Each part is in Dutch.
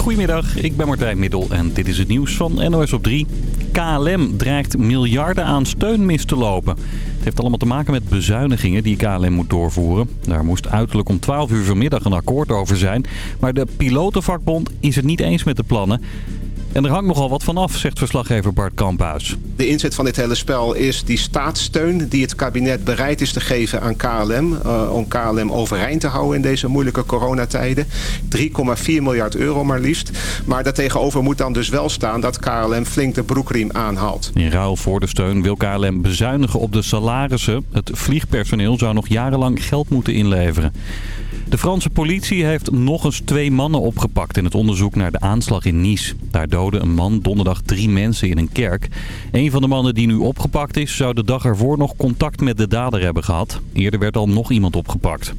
Goedemiddag, ik ben Martijn Middel en dit is het nieuws van NOS op 3. KLM dreigt miljarden aan steun mis te lopen. Het heeft allemaal te maken met bezuinigingen die KLM moet doorvoeren. Daar moest uiterlijk om 12 uur vanmiddag een akkoord over zijn. Maar de pilotenvakbond is het niet eens met de plannen. En er hangt nogal wat van af, zegt verslaggever Bart Kamphuis. De inzet van dit hele spel is die staatssteun die het kabinet bereid is te geven aan KLM... Uh, om KLM overeind te houden in deze moeilijke coronatijden. 3,4 miljard euro maar liefst. Maar daartegenover moet dan dus wel staan dat KLM flink de broekriem aanhaalt. In ruil voor de steun wil KLM bezuinigen op de salarissen. Het vliegpersoneel zou nog jarenlang geld moeten inleveren. De Franse politie heeft nog eens twee mannen opgepakt in het onderzoek naar de aanslag in Nice. Daar doodde een man donderdag drie mensen in een kerk. Een van de mannen die nu opgepakt is zou de dag ervoor nog contact met de dader hebben gehad. Eerder werd al nog iemand opgepakt.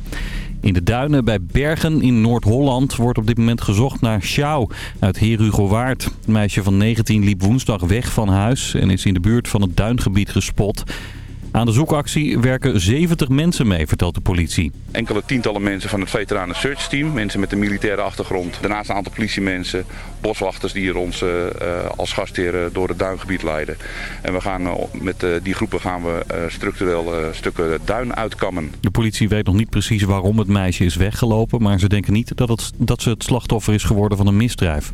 In de duinen bij Bergen in Noord-Holland wordt op dit moment gezocht naar Sjouw uit Herugowaard. Het meisje van 19 liep woensdag weg van huis en is in de buurt van het duingebied gespot. Aan de zoekactie werken 70 mensen mee, vertelt de politie. Enkele tientallen mensen van het veteranen search team. Mensen met een militaire achtergrond. Daarnaast een aantal politiemensen, boswachters die hier ons uh, als gastheren door het duingebied leiden. En we gaan, uh, met die groepen gaan we structureel stukken duin uitkammen. De politie weet nog niet precies waarom het meisje is weggelopen. Maar ze denken niet dat, het, dat ze het slachtoffer is geworden van een misdrijf.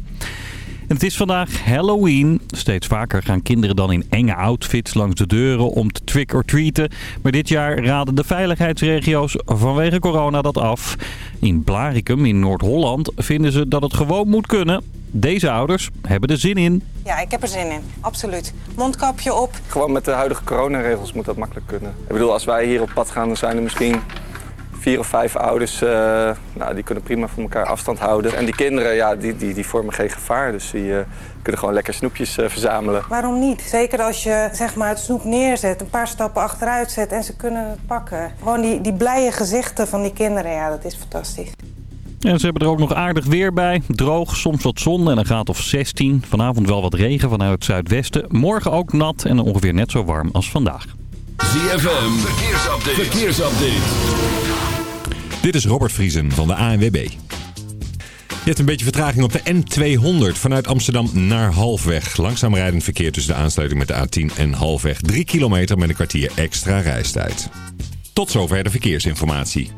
En het is vandaag Halloween. Steeds vaker gaan kinderen dan in enge outfits langs de deuren om te trick-or-treaten. Maar dit jaar raden de veiligheidsregio's vanwege corona dat af. In Blaricum in Noord-Holland vinden ze dat het gewoon moet kunnen. Deze ouders hebben er zin in. Ja, ik heb er zin in. Absoluut. Mondkapje op. Gewoon met de huidige coronaregels moet dat makkelijk kunnen. Ik bedoel, als wij hier op pad gaan, dan zijn er misschien vier of vijf ouders, uh, nou, die kunnen prima van elkaar afstand houden. En die kinderen, ja, die, die, die vormen geen gevaar. Dus die uh, kunnen gewoon lekker snoepjes uh, verzamelen. Waarom niet? Zeker als je zeg maar, het snoep neerzet, een paar stappen achteruit zet en ze kunnen het pakken. Gewoon die, die blije gezichten van die kinderen, ja, dat is fantastisch. En ze hebben er ook nog aardig weer bij. Droog, soms wat zon en een graad of 16. Vanavond wel wat regen vanuit het zuidwesten. Morgen ook nat en ongeveer net zo warm als vandaag. ZFM, verkeersupdate. verkeersupdate. Dit is Robert Vriesen van de ANWB. Je hebt een beetje vertraging op de N200 vanuit Amsterdam naar Halfweg. Langzaam rijdend verkeer tussen de aansluiting met de A10 en Halfweg. 3 kilometer met een kwartier extra reistijd. Tot zover de verkeersinformatie.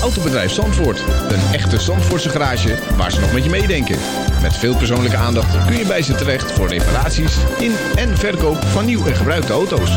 Autobedrijf Zandvoort. Een echte Zandvoortse garage waar ze nog met je meedenken. Met veel persoonlijke aandacht kun je bij ze terecht voor reparaties in en verkoop van nieuw en gebruikte auto's.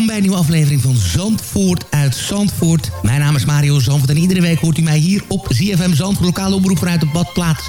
Welkom bij een nieuwe aflevering van Zandvoort uit Zandvoort. Mijn naam is Mario Zandvoort en iedere week hoort u mij hier op ZFM Zandvoort, lokale omroep vanuit de badplaats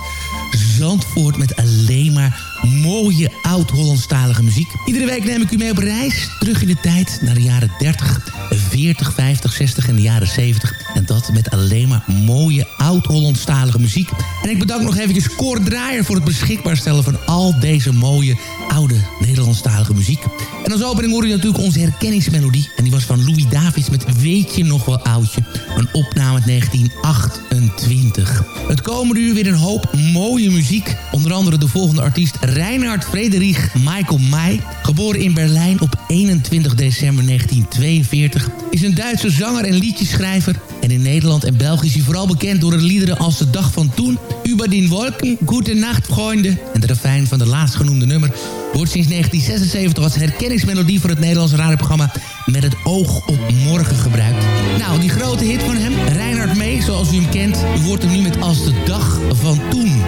Zandvoort met alleen maar mooie oud-Hollandstalige muziek. Iedere week neem ik u mee op reis terug in de tijd naar de jaren 30, 40, 50, 60 en de jaren 70. En dat met alleen maar mooie oud-Hollandstalige muziek. En ik bedank nog eventjes Cor Draaier voor het beschikbaar stellen van al deze mooie oude Nederlandstalige muziek. En als opening hoor je natuurlijk onze herkenningsmelodie. En die was van Louis Davids met Weet je nog wel oudje. Een opname uit 1928. Het komende uur weer een hoop mooie muziek. Onder andere de volgende artiest Reinhard Frederich Michael May. Geboren in Berlijn op 21 december 1942. Is een Duitse zanger en liedjeschrijver. En in Nederland en België is hij vooral bekend door de liederen als De Dag van Toen... Über den Wolken, Gute Nacht, Freunde... en de refrein van de laatstgenoemde nummer... wordt sinds 1976 als herkenningsmelodie voor het Nederlandse radioprogramma... Met het oog op morgen gebruikt. Nou, die grote hit van hem, Reinhard May, zoals u hem kent... hoort hem nu met Als de Dag van Toen.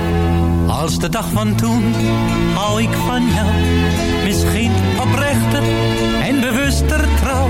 Als de dag van toen hou ik van jou. Misschien oprechter en bewuster trouw.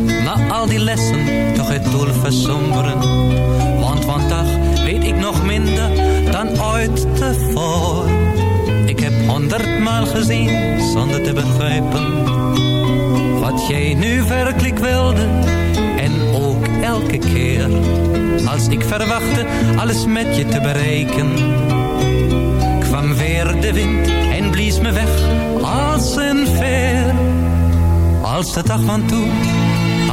al die lessen toch het doel versomberen. Want vandaag weet ik nog minder dan ooit tevoren. Ik heb honderdmaal gezien zonder te begrijpen. Wat jij nu werkelijk wilde en ook elke keer als ik verwachtte alles met je te bereiken kwam weer de wind en blies me weg als een veer als de dag van toen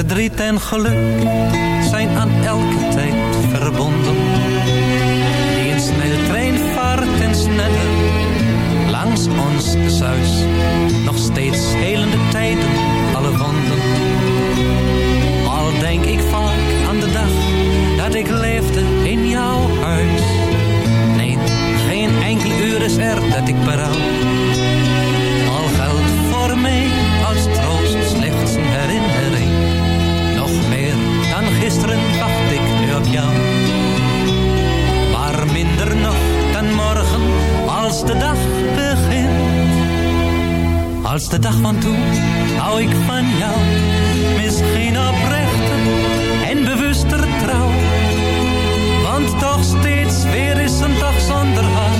Verdriet en geluk zijn aan elke tijd verbonden. Die een sneltrein vaart en sneller langs ons zuis. Nog steeds helende tijden, alle wonden. Al denk ik vaak aan de dag dat ik leefde in jouw huis. Nee, geen enkel uur is er dat ik berouw. Wacht ik nu op jou. Maar minder nog dan morgen als de dag begint. Als de dag van toen hou ik van jou. Misschien oprechter en bewuster trouw. Want toch steeds weer is een dag zonder haar.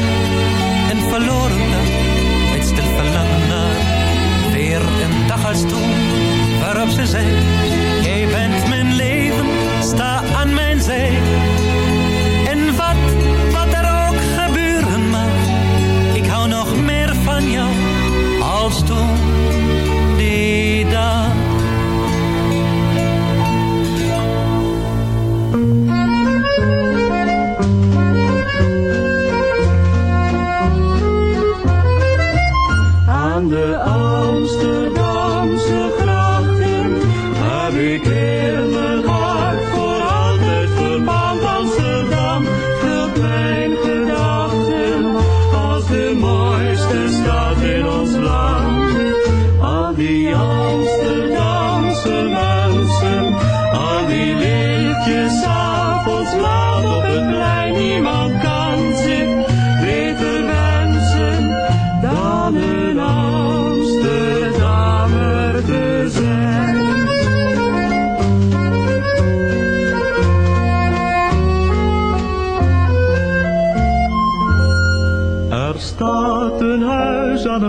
Een verloren dag met stil verlangen naar. Weer een dag als toen waarop ze zei.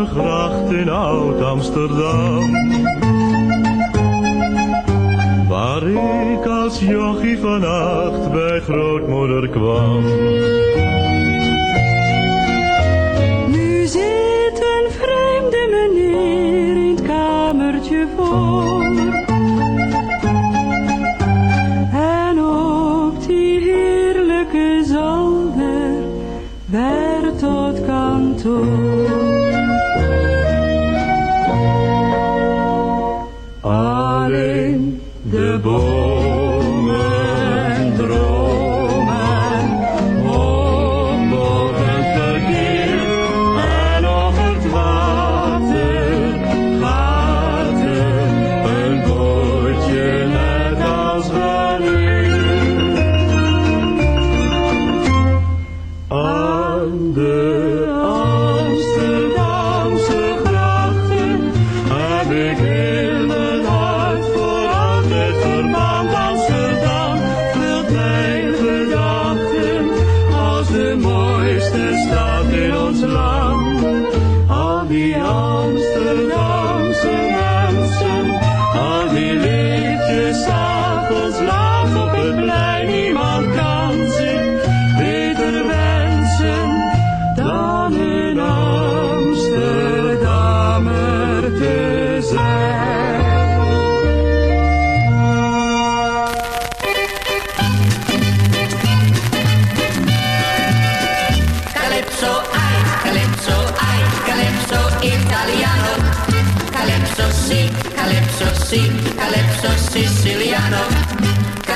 Gracht in Oud-Amsterdam. Waar ik als jochie van acht bij grootmoeder kwam. Nu zit een vreemde meneer in het kamertje voor. En op die heerlijke zolder werd tot kantoor.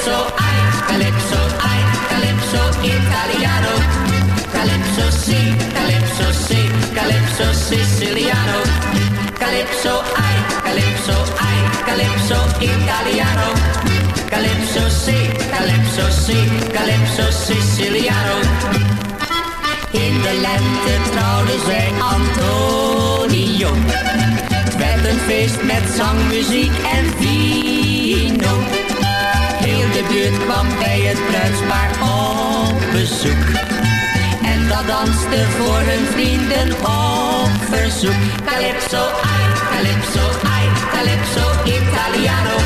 Calypso, ai, calypso, ai, calypso italiano. Calypso si, calypso si, calypso siciliano. Calypso, ai, calypso, ai, calypso italiano. Calypso si, calypso si, calypso siciliano. In de lente trouwde zij Antonio. Het werd een feest met zang, muziek en vino. De buurt kwam bij het bruidspaar op bezoek. En dat danste voor hun vrienden op verzoek. Calypso, ai, calypso, ai, calypso italiano.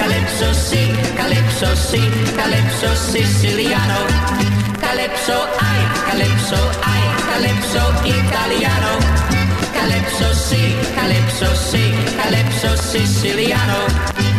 Calypso si, calypso si, calypso siciliano. Calypso, ai, calypso, ai, calypso italiano. Calypso si, calypso si, calypso siciliano.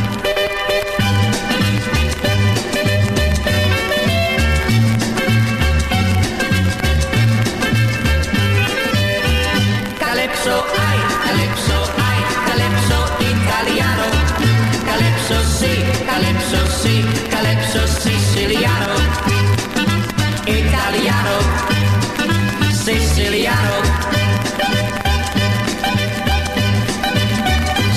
Calypso si, calypso siciliano. Italiano, siciliano.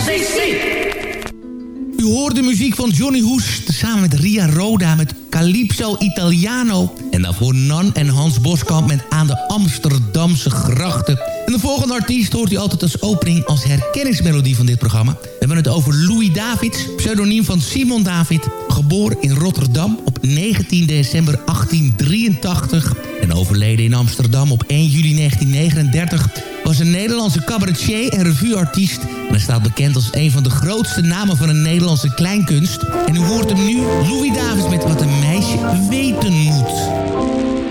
Si, si. U hoort de muziek van Johnny Hoes samen met Ria Roda met Calypso Italiano. En daarvoor Nan en Hans Boskamp met Aan de Amsterdamse Grachten. En de volgende artiest hoort u altijd als opening als herkenningsmelodie van dit programma. We hebben het over Louis Davids, pseudoniem van Simon David. Geboren in Rotterdam op 19 december 1883 en overleden in Amsterdam op 1 juli 1939 was een Nederlandse cabaretier en revueartiest. En hij staat bekend als een van de grootste namen van een Nederlandse kleinkunst. En u hoort hem nu, Louis Davids met Wat een meisje weten moet.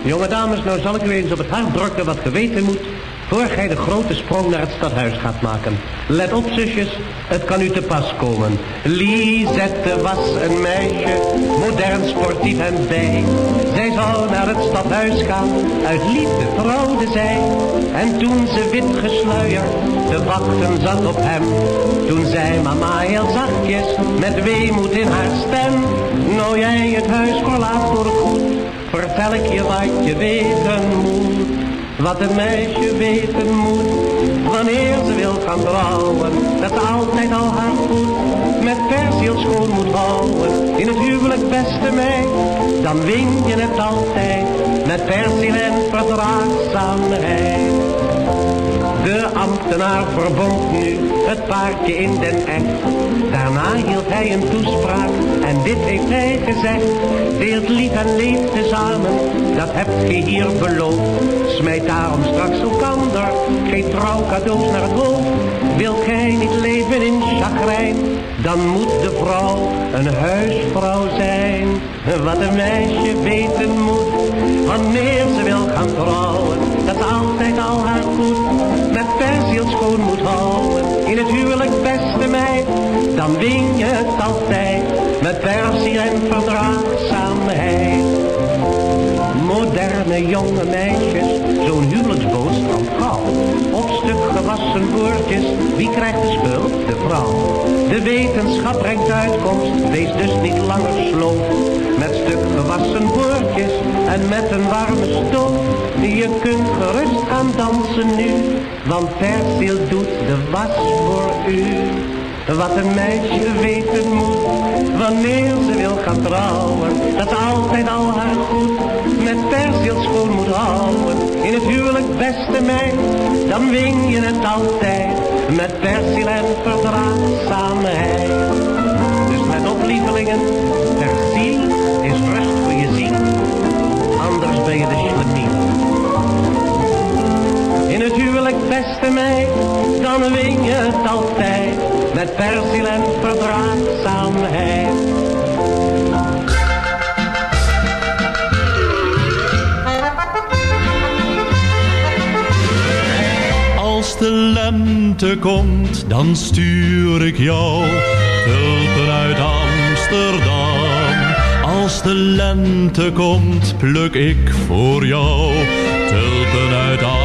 Jonge dames, nou zal ik u eens op het hart drukken wat geweten moet... voor gij de grote sprong naar het stadhuis gaat maken. Let op, zusjes, het kan u te pas komen. Lisette was een meisje, modern, sportief en bij. Zij zou naar het stadhuis gaan, uit liefde trouwde zij. En toen ze wit gesluierd te wachten zat op hem... toen zei mama heel zachtjes, met weemoed in haar stem... nou jij het huis verlaat voor goed... Vertel ik je wat je weten moet. Wat een meisje weten moet, wanneer ze wil gaan trouwen. Dat ze altijd al haar goed met persiel schoon moet houden. In het huwelijk beste meid, dan win je het altijd. Met persiel en verdraagzaamheid. De ambtenaar verbond nu het paardje in den echt. Daarna hield hij een toespraak en dit heeft hij gezegd. Deelt lief en leeft tezamen, dat hebt ge hier beloofd. Smijt daarom straks elkander, geen trouwcadeaus naar het hoofd. Wil gij niet leven in chagrijn, dan moet de vrouw een huisvrouw zijn. Wat een meisje weten moet, wanneer ze wil gaan trouwen. Dat ze altijd met persiel schoon moet houden. In het huwelijk beste meid, dan win je het altijd. Met persiel en verdraagzaamheid. Moderne jonge meisjes, zo'n huwelijksboodschap gauw. Op stuk gewassen woordjes, wie krijgt de schuld? De vrouw. De wetenschap brengt uitkomst, wees dus niet langer sloof. Met stuk gewassen woordjes en met een warme stof. Je kunt gerust gaan dansen nu, want persiel doet de was voor u. Wat een meisje weten moet, wanneer ze wil gaan trouwen. Dat altijd al haar goed met persiel schoon moet houden. In het huwelijk beste meid, dan win je het altijd. Met persiel en verdraagzaamheid. Dus met op lievelingen, In het huwelijk beste meid, dan win je het altijd. Met persiel en verdraagzaamheid. Als de lente komt, dan stuur ik jou tulpen uit Amsterdam. Als de lente komt, pluk ik voor jou tulpen uit Amsterdam.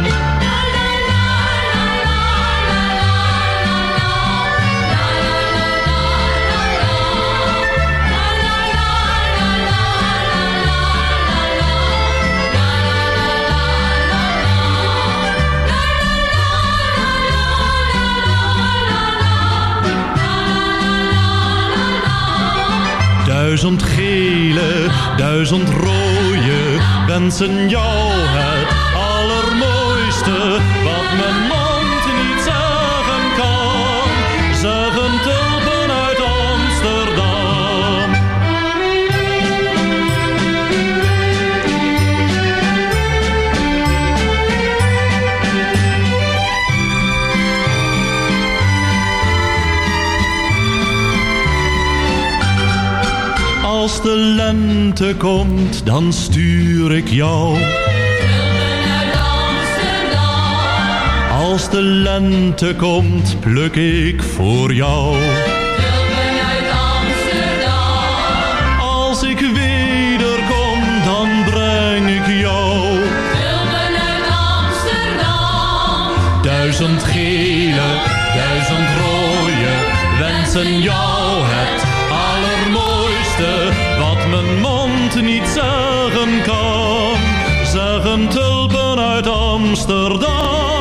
Duizend gele, duizend rode, wensen jou Als de lente komt, dan stuur ik jou. Als de lente komt, pluk ik voor jou. Als ik wederkom, dan breng ik jou. Duizend gele, duizend rode, wensen jou tulpen uit Amsterdam.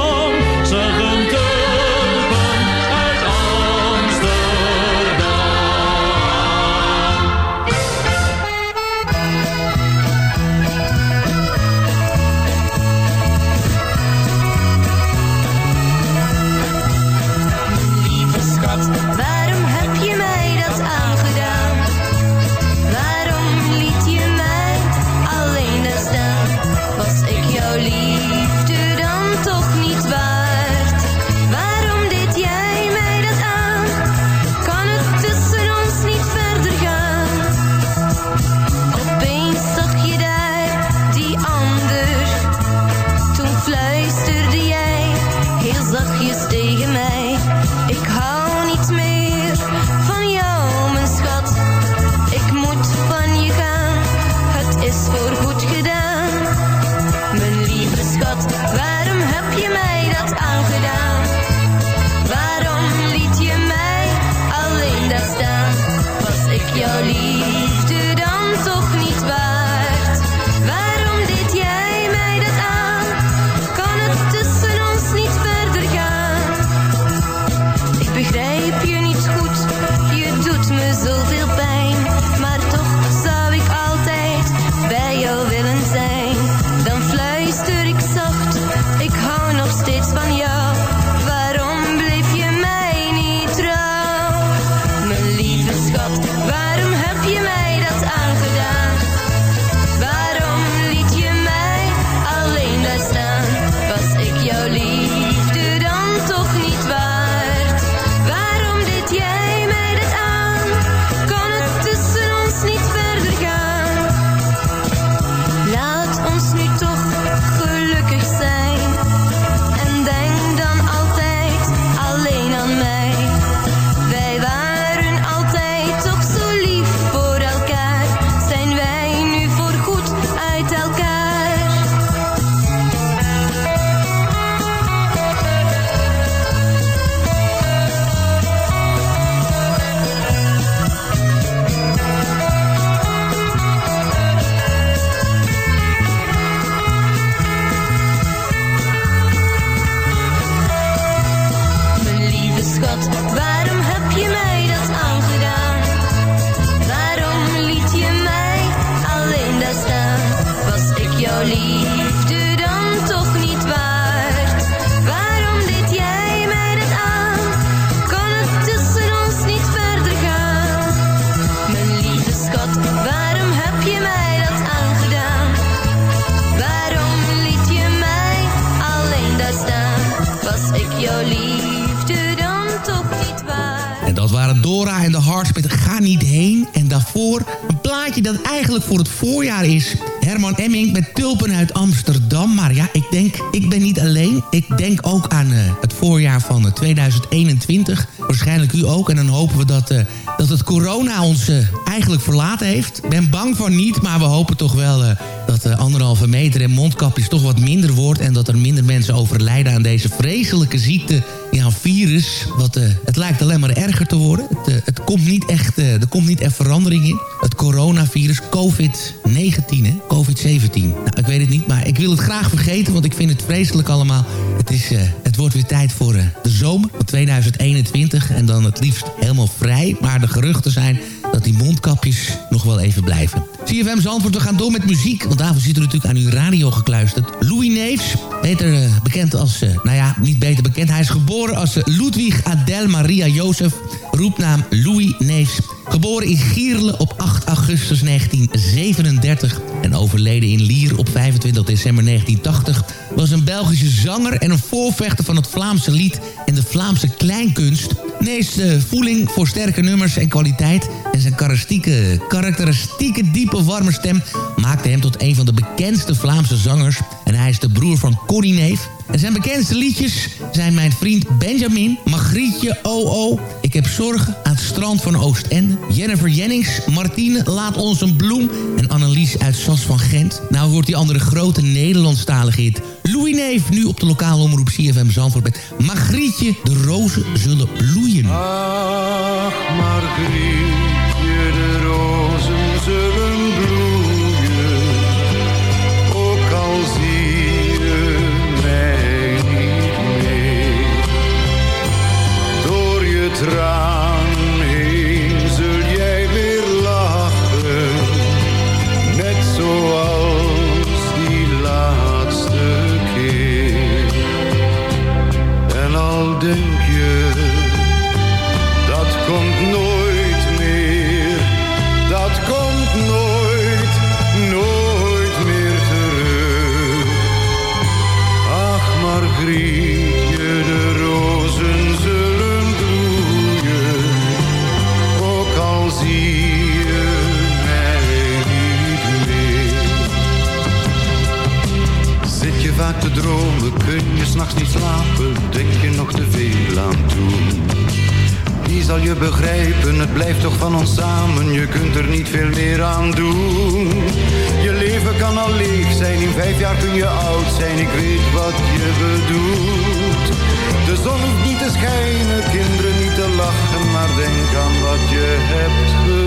Ik ben bang van niet, maar we hopen toch wel... eh, dat de anderhalve meter en mondkapjes toch wat minder wordt... en dat er minder mensen overlijden aan deze vreselijke ziekte... Ja, een virus, wat, eh, het lijkt alleen maar erger te worden. Het, eh, het komt niet echt, eh, er komt niet echt verandering in. Het coronavirus, COVID-19, hè? COVID-17. Nou, ik weet het niet, maar ik wil het graag vergeten... want ik vind het vreselijk allemaal. Het, is, eh, het wordt weer tijd voor eh, de zomer van 2021... en dan het liefst helemaal vrij. Maar de geruchten zijn dat die mondkapjes nog wel even blijven. CFM Zandvoort, we gaan door met muziek. Want daarvoor zit er natuurlijk aan uw radio gekluisterd. Louis Neefs, beter eh, bekend als... eh, nou ja, niet beter bekend. Hij is geboren als eh, Ludwig Adel Maria Jozef. Roepnaam Louis Neefs. Geboren in Gierle op 8 augustus 1937 en overleden in Lier op 25 december 1980... was een Belgische zanger en een voorvechter van het Vlaamse lied en de Vlaamse kleinkunst. Nees voeling voor sterke nummers en kwaliteit... en zijn karakteristieke, karakteristieke diepe warme stem... maakte hem tot een van de bekendste Vlaamse zangers... en hij is de broer van Connie Neef... En zijn bekendste liedjes zijn Mijn Vriend Benjamin, Magrietje, O.O. Ik heb zorgen aan het strand van Oostende. Jennifer Jennings, Martine, Laat ons een bloem. En Annelies uit Sas van Gent. Nou wordt die andere grote Nederlandstalige hit. Neef, nu op de lokale omroep CFM Zandvoort met Magrietje, de rozen zullen bloeien. Ach, Margrietje, de rozen zullen bloeien. Ook al zie je mij niet meer. Door je traan dromen, kun je s'nachts niet slapen, denk je nog te veel aan toen. Wie zal je begrijpen, het blijft toch van ons samen, je kunt er niet veel meer aan doen. Je leven kan al leeg zijn, in vijf jaar kun je oud zijn, ik weet wat je bedoelt. De zon hoeft niet te schijnen, kinderen niet te lachen, maar denk aan wat je hebt gevoeld.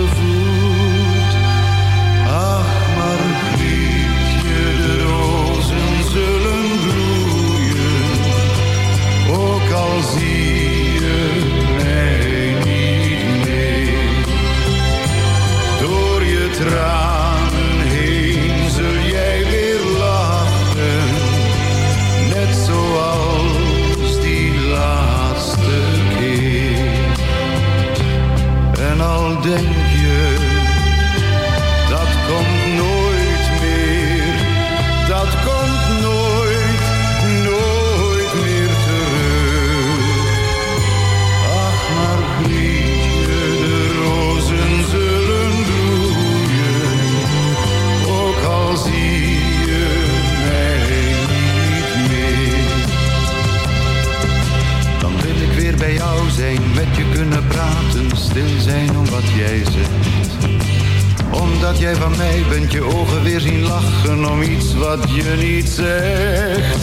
утра. Stil zijn om wat jij zegt. Omdat jij van mij bent, je ogen weer zien lachen om iets wat je niet zegt.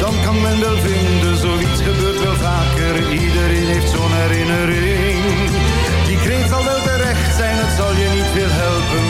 Dan kan men wel vinden, zoiets gebeurt wel vaker, iedereen heeft zo'n herinnering. Die kreet zal wel terecht zijn, het zal je niet veel helpen,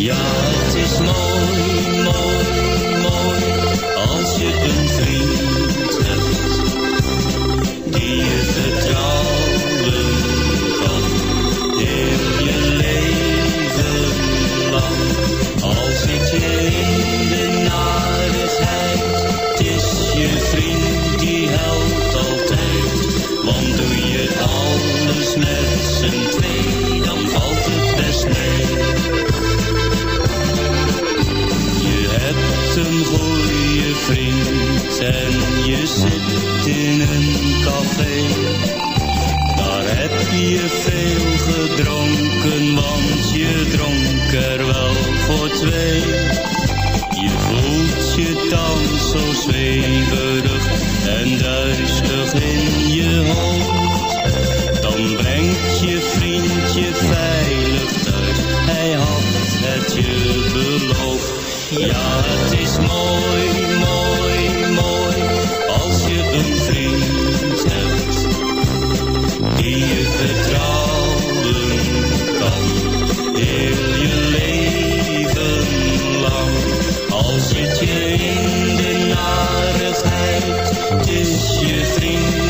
Ja, het is mooi, mooi, mooi als je een vriend hebt die je vertrouwen kan heel je leven lang. Al zit je in de narigheid, het is je vriend die helpt altijd. Want doe je alles met een goede vriend en je zit in een café. Daar heb je veel gedronken, want je dronk er wel voor twee. Je voelt je dan zo zweverig en duizelig in je hoofd. Dan brengt je vriend je veilig thuis, hij had het je beloofd. Ja, het is mooi, mooi, mooi als je een vriend hebt die je vertrouwen kan heel je leven lang. Al zit je in de narigheid, het is je vriend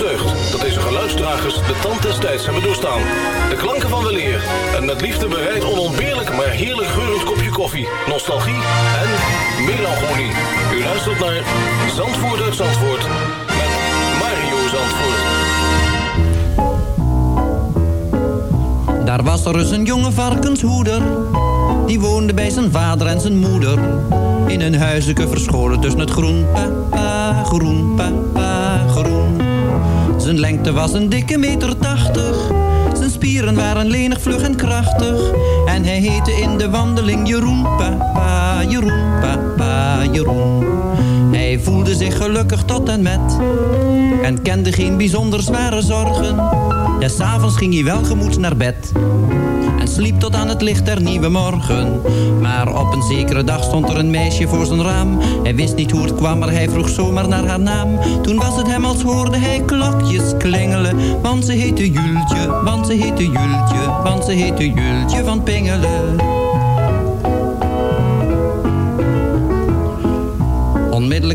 Deugd dat deze geluidsdragers de tand des tijds hebben doorstaan. De klanken van weleer en met liefde bereid onontbeerlijk maar heerlijk geurend kopje koffie, nostalgie en melancholie. U luistert naar Zandvoort uit Zandvoort met Mario Zandvoort. Daar was er eens een jonge varkenshoeder. Die woonde bij zijn vader en zijn moeder. In een huisje verscholen tussen het groen. Papa, groen, groen. Zijn lengte was een dikke meter tachtig. Zijn spieren waren lenig, vlug en krachtig. En hij heette in de wandeling Jeroen, papa, Jeroen, papa, Jeroen. Hij voelde zich gelukkig tot en met. En kende geen bijzonder zware zorgen. Des avonds ging hij welgemoed naar bed. En sliep tot aan het licht der nieuwe morgen. Maar op een zekere dag stond er een meisje voor zijn raam. Hij wist niet hoe het kwam, maar hij vroeg zomaar naar haar naam. Toen was het hem als hoorde hij klokjes klingelen. Want ze heette Jultje, want ze heette Jultje, want ze heette Jultje van Pingelen.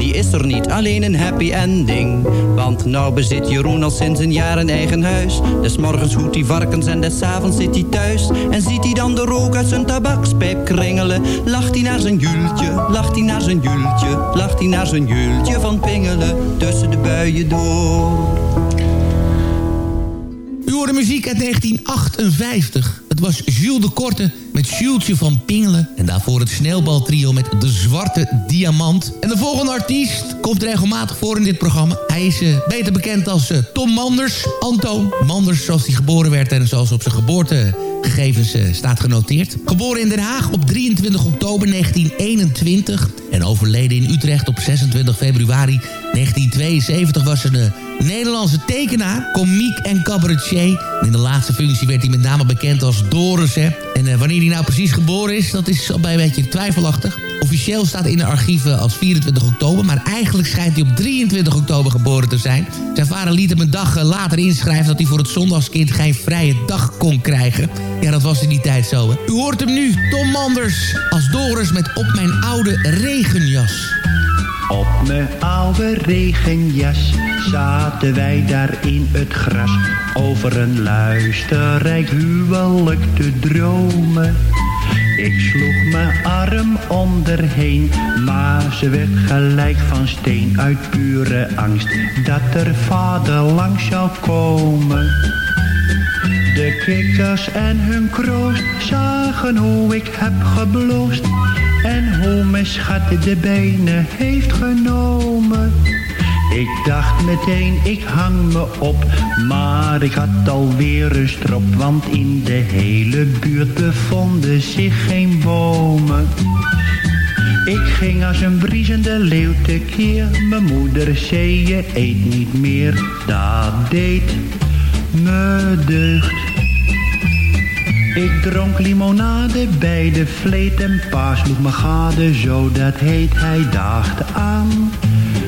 Die is er niet, alleen een happy ending. Want nou bezit Jeroen al sinds een jaar een eigen huis. Des morgens hoedt hij varkens en des avonds zit hij thuis. En ziet hij dan de rook uit zijn tabakspijp kringelen. Lacht hij naar zijn jultje, lacht hij naar zijn jultje. Lacht hij naar zijn jultje van pingelen tussen de buien door. U hoorde muziek uit 1958. Het was Jules de Korte met Jultje van Pingelen. En daarvoor het sneeuwbaltrio met De Zwarte Diamant. En de volgende artiest komt regelmatig voor in dit programma. Hij is uh, beter bekend als uh, Tom Manders. Antoon Manders, zoals hij geboren werd en zoals op zijn geboortegegevens uh, staat genoteerd. Geboren in Den Haag op 23 oktober 1921. En overleden in Utrecht op 26 februari 1972 was een Nederlandse tekenaar, komiek en cabaretier. In de laatste functie werd hij met name bekend als Doris. Hè. En uh, wanneer hij nou precies geboren is, dat is al bij een beetje twijfelachtig. Officieel staat in de archieven als 24 oktober... maar eigenlijk schijnt hij op 23 oktober geboren te zijn. Zijn vader liet hem een dag later inschrijven... dat hij voor het zondagskind geen vrije dag kon krijgen. Ja, dat was in die tijd zo, hè. U hoort hem nu, Tom Manders, als Doris met Op mijn oude regenjas. Op mijn oude regenjas zaten wij daar in het gras over een luisterrijk huwelijk te dromen. Ik sloeg mijn arm onderheen, maar ze werd gelijk van steen uit pure angst dat er vader langs zou komen. De kikkers en hun kroost zagen hoe ik heb gebloost en hoe mijn schat de benen heeft genomen. Dacht meteen, ik hang me op. Maar ik had alweer een strop, want in de hele buurt bevonden zich geen bomen. Ik ging als een briesende leeuw tekeer. Mijn moeder zei je eet niet meer. Dat deed me deugd. Ik dronk limonade bij de vleet en pa sloeg me gade. Zo dat heet hij dacht aan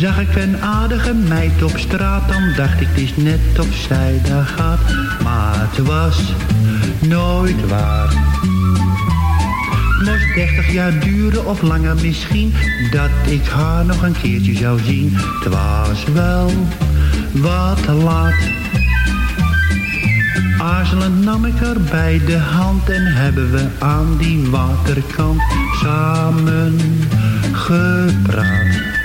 Zag ik een aardige meid op straat, dan dacht ik het is net of zij gaat. Maar het was nooit waar. Moest dertig jaar duren of langer misschien, dat ik haar nog een keertje zou zien. Het was wel wat laat. Aarzelend nam ik haar bij de hand en hebben we aan die waterkant samen gepraat.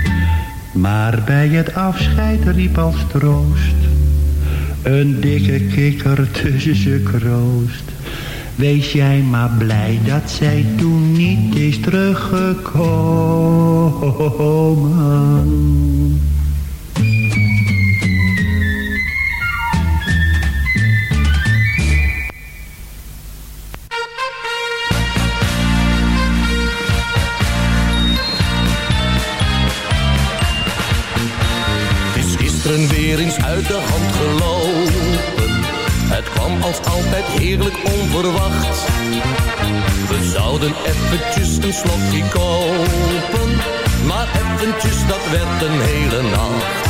Maar bij het afscheid riep als troost een dikke kikker tussen ze kroost. Wees jij maar blij dat zij toen niet is teruggekomen. Uit de hand gelopen. Het kwam als altijd heerlijk onverwacht. We zouden eventjes een slokje kopen. Maar eventjes, dat werd een hele nacht.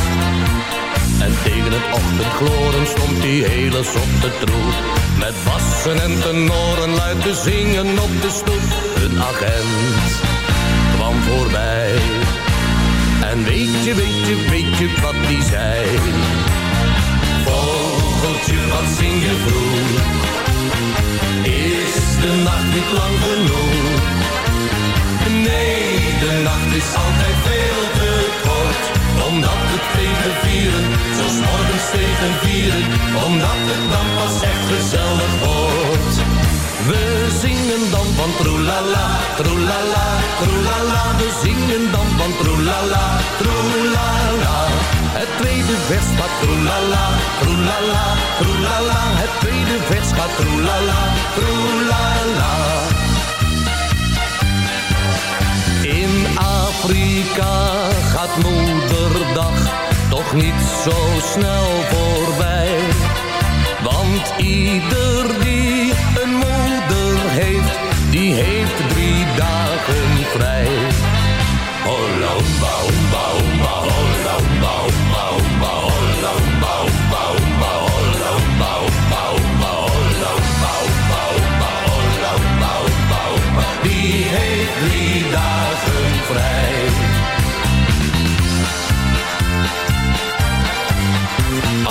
En tegen het ochtendgloren stond die hele zotte troep. Met bassen en tenoren luid te zingen op de stoep. Een agent kwam voorbij. En weet je, weet je, weet je wat die zei? Vogeltje, wat zing je vroeg? Is de nacht niet lang genoeg? Nee, de nacht is altijd veel te kort. Omdat het tegen vieren, zo 's morgens tegen vieren. Omdat het dan pas echt gezellig wordt. We zingen dan van troelala, troelala, troelala. We zingen dan van troelala, troelala. Het tweede vers gaat troelala, troelala, troelala. Het tweede vers gaat troelala, troelala. In Afrika gaat moederdag toch niet zo snel voorbij. Want ieder vrij. Hola, umba, umba, umba, hola, umba, umba, umba, hola, umba, umba, umba, hola, umba, umba, umba, hola, umba, umba, umba, hola, umba, umba, umba. Die heeft drie dagen vrij.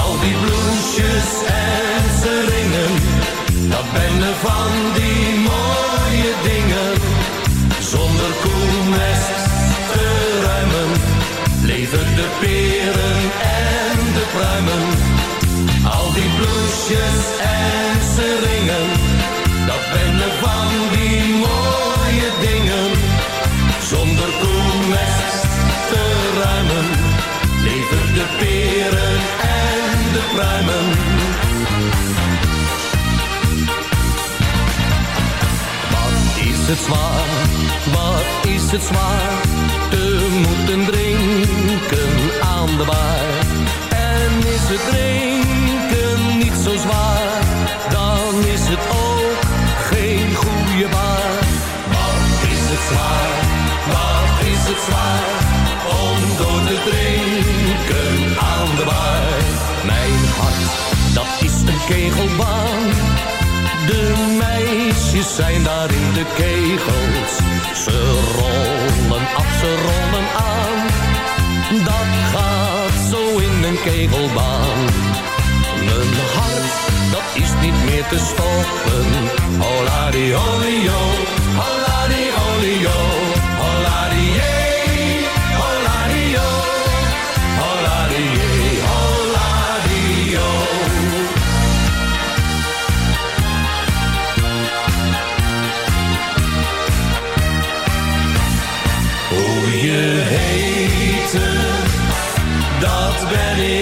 Al die bloesjes en ze ringen, dat ben van die het zwaar, wat is het zwaar te moeten drinken aan de bar. En is het drinken niet zo zwaar, dan is het ook geen goede baar. Wat is het zwaar, wat is het zwaar, om door te drinken aan de bar. Mijn hart, dat is een kegelbaan. De zijn daar in de kegels. Ze rollen af, ze rollen aan. Dat gaat zo in een kegelbaan. Mijn hart, dat is niet meer te stoppen. Hola di olio, hola di olio,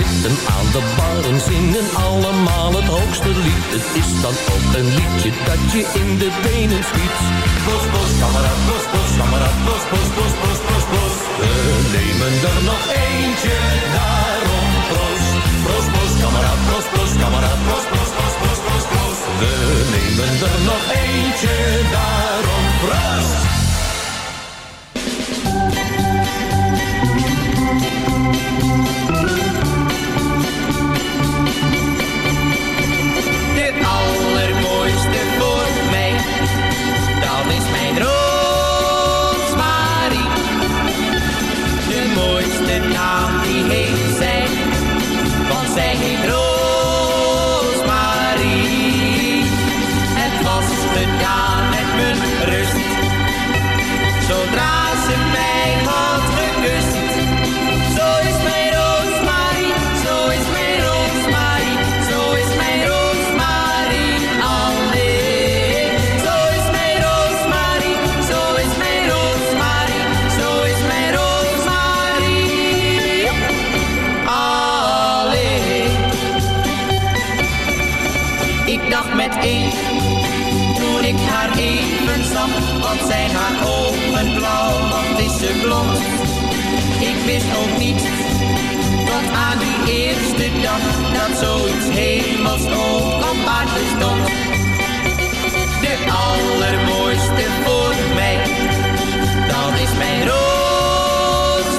Zitten aan de bar en zingen allemaal het hoogste lied. Het is dan ook een liedje dat je in de benen schiet. Bos, bos, kameraad, bos, bos, kameraad, bos, bos, bos, bos, bos, bos. We nemen er nog eentje, daarom proost. Proost, bos, kameraad, bos, bos, kameraad, bos, bos, bos, bos, bos, bos. We nemen er nog eentje, daarom proost. Ik wist ook niet, tot aan die eerste dag, dat zoiets hemels ook op aarde stond. De allermooiste voor mij, dat is mijn roosmarie.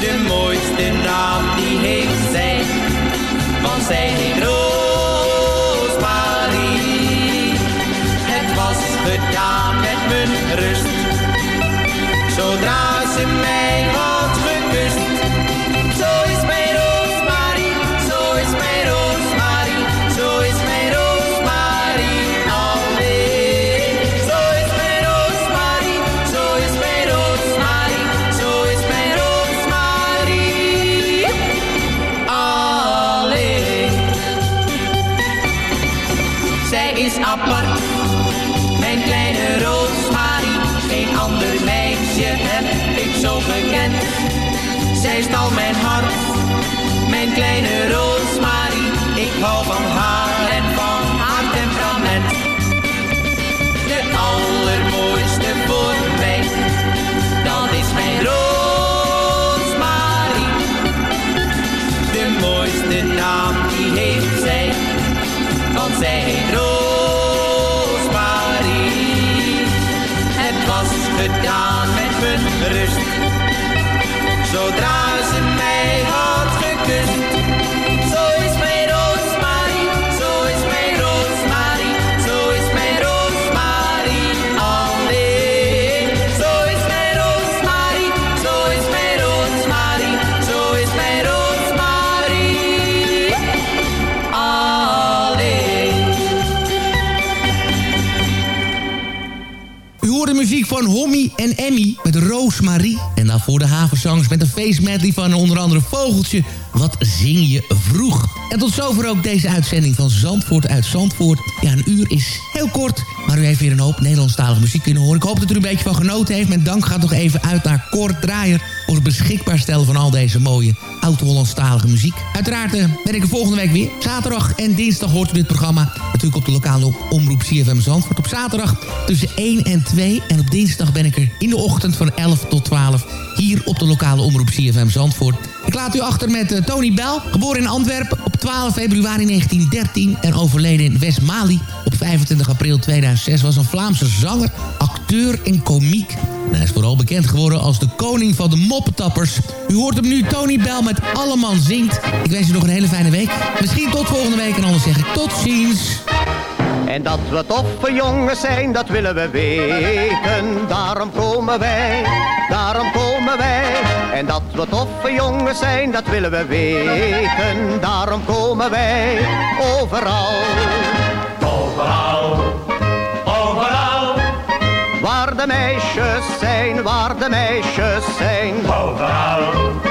De mooiste naam die heeft zij, want zij heet Zodra ze mij had gekust. Roosmarie. En daarvoor de havenzangers met een face medley van onder andere Vogeltje. Wat zing je vroeg? En tot zover ook deze uitzending van Zandvoort uit Zandvoort. Ja, een uur is heel kort, maar u heeft weer een hoop Nederlandstalige muziek kunnen horen. Ik hoop dat u er een beetje van genoten heeft. Mijn dank gaat nog even uit naar Kort Draaier... voor het beschikbaar stellen van al deze mooie oud-Hollandstalige muziek. Uiteraard eh, ben ik er volgende week weer. Zaterdag en dinsdag hoort u dit programma natuurlijk op de lokale omroep CFM Zandvoort. Op zaterdag tussen 1 en 2. En op dinsdag ben ik er in de ochtend van 11 tot 12. Hier op de lokale omroep CFM Zandvoort. Ik laat u achter met eh, Tony Bell. Geboren in Antwerpen op 12 februari 1913 en overleden in West-Mali op 25 april 2006... was een Vlaamse zanger, acteur en komiek. Hij is vooral bekend geworden als de koning van de moppetappers. U hoort hem nu, Tony Bell met Alleman Zingt. Ik wens u nog een hele fijne week. Misschien tot volgende week en anders zeg ik tot ziens. En dat we toffe jongens zijn, dat willen we weten. Daarom komen wij, daarom komen wij. En dat we toffe jongens zijn, dat willen we weten. Daarom komen wij overal. Overal, overal. Waar de meisjes zijn, waar de meisjes zijn. Overal.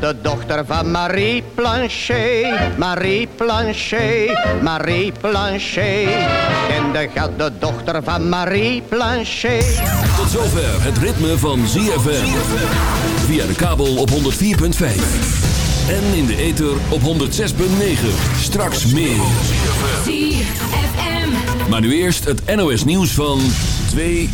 De dochter van Marie Planchet, Marie Planchet, Marie Planchet. Kende gaat de dochter van Marie Planchet. Tot zover het ritme van ZFM. Via de kabel op 104.5. En in de ether op 106.9. Straks meer. Maar nu eerst het NOS nieuws van 2 uur.